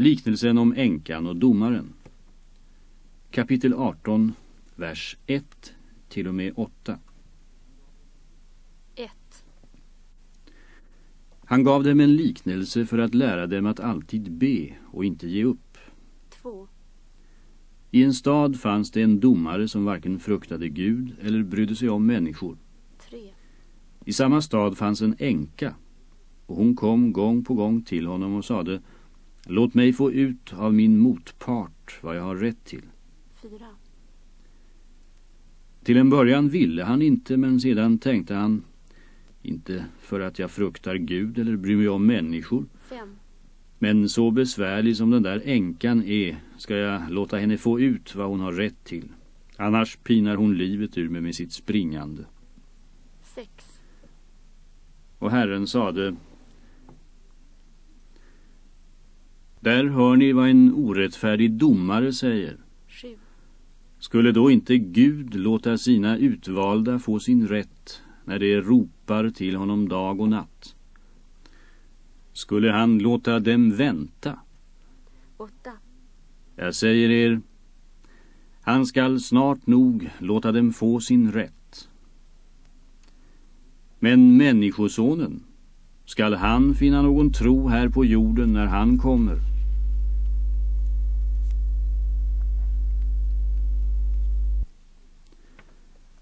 Liknelsen om änkan och domaren. Kapitel 18, vers 1 till och med 8. 1. Han gav dem en liknelse för att lära dem att alltid be och inte ge upp. 2. I en stad fanns det en domare som varken fruktade Gud eller brydde sig om människor. 3. I samma stad fanns en änka och hon kom gång på gång till honom och sade Låt mig få ut av min motpart vad jag har rätt till. 4. Till en början ville han inte men sedan tänkte han inte för att jag fruktar Gud eller bryr mig om människor 5. men så besvärlig som den där änkan är ska jag låta henne få ut vad hon har rätt till. Annars pinar hon livet ur mig med sitt springande. 6. Och Herren sade Där hör ni vad en orättfärdig domare säger. 7. Skulle då inte Gud låta sina utvalda få sin rätt när de ropar till honom dag och natt? Skulle han låta dem vänta? 8. Jag säger er, han skall snart nog låta dem få sin rätt. Men människosonen, skall han finna någon tro här på jorden när han kommer?